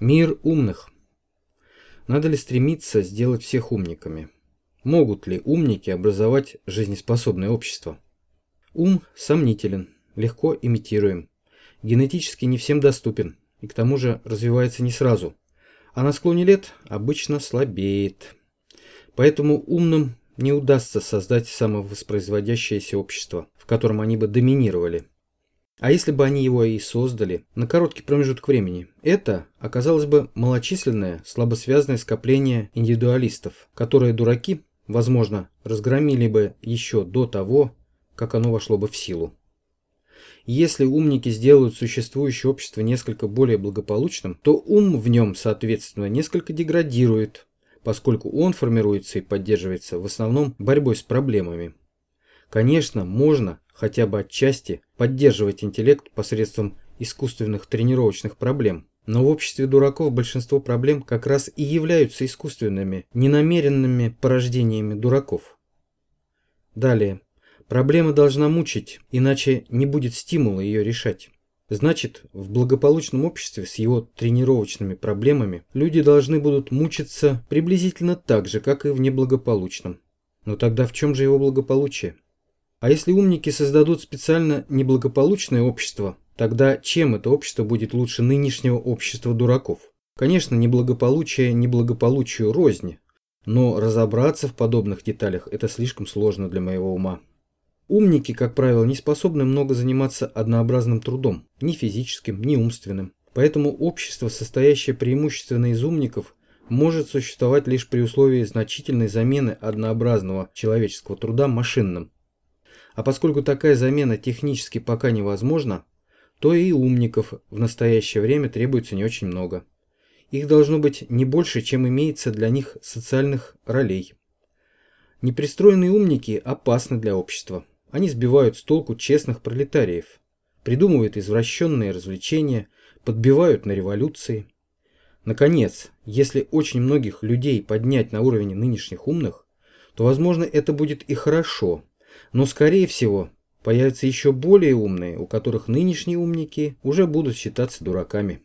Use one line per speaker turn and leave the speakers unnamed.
Мир умных. Надо ли стремиться сделать всех умниками? Могут ли умники образовать жизнеспособное общество? Ум сомнителен, легко имитируем, генетически не всем доступен и к тому же развивается не сразу, а на склоне лет обычно слабеет. Поэтому умным не удастся создать самовоспроизводящееся общество, в котором они бы доминировали. А если бы они его и создали на короткий промежуток времени, это оказалось бы малочисленное, слабосвязанное скопление индивидуалистов, которые дураки, возможно, разгромили бы еще до того, как оно вошло бы в силу. Если умники сделают существующее общество несколько более благополучным, то ум в нем, соответственно, несколько деградирует, поскольку он формируется и поддерживается в основном борьбой с проблемами. Конечно, можно хотя бы отчасти поддерживать интеллект посредством искусственных тренировочных проблем. Но в обществе дураков большинство проблем как раз и являются искусственными, ненамеренными порождениями дураков. Далее. Проблема должна мучить, иначе не будет стимула ее решать. Значит, в благополучном обществе с его тренировочными проблемами люди должны будут мучиться приблизительно так же, как и в неблагополучном. Но тогда в чем же его благополучие? А если умники создадут специально неблагополучное общество, тогда чем это общество будет лучше нынешнего общества дураков? Конечно, неблагополучие неблагополучию розни, но разобраться в подобных деталях это слишком сложно для моего ума. Умники, как правило, не способны много заниматься однообразным трудом, ни физическим, ни умственным. Поэтому общество, состоящее преимущественно из умников, может существовать лишь при условии значительной замены однообразного человеческого труда машинным. А поскольку такая замена технически пока невозможна, то и умников в настоящее время требуется не очень много. Их должно быть не больше, чем имеется для них социальных ролей. Непристроенные умники опасны для общества. Они сбивают с толку честных пролетариев, придумывают извращенные развлечения, подбивают на революции. Наконец, если очень многих людей поднять на уровень нынешних умных, то, возможно, это будет и хорошо – но, скорее всего, появятся еще более умные, у которых нынешние умники уже будут считаться дураками.